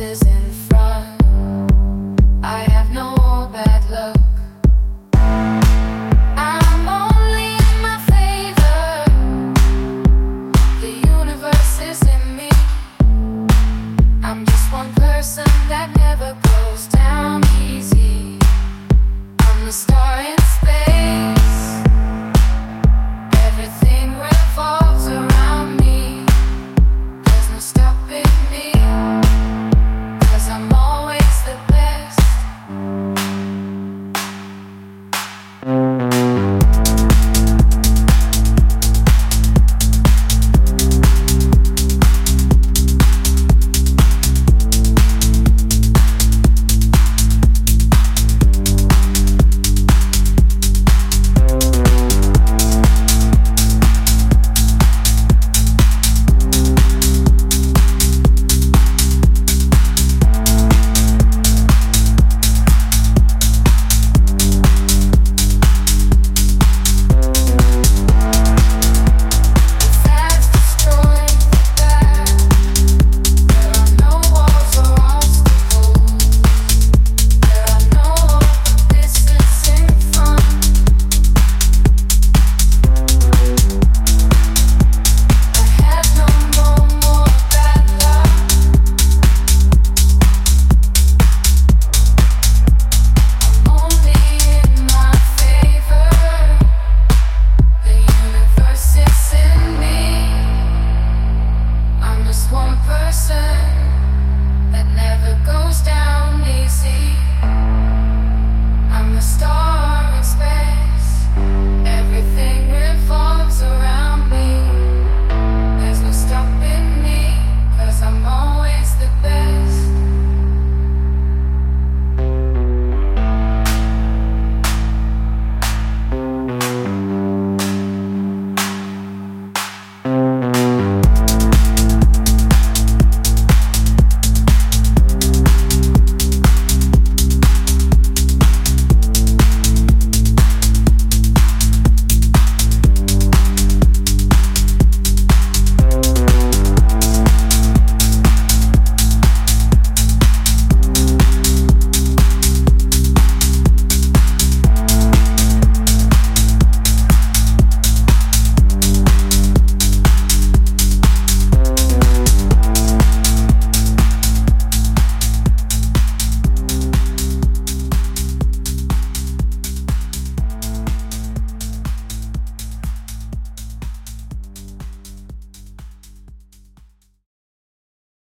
in front. I have no bad luck. I'm only my favor. The universe is in me. I'm just one person that never goes down easy. I'm the star in space.